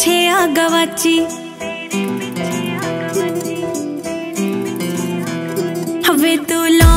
छेया गवाची। हवे तो लो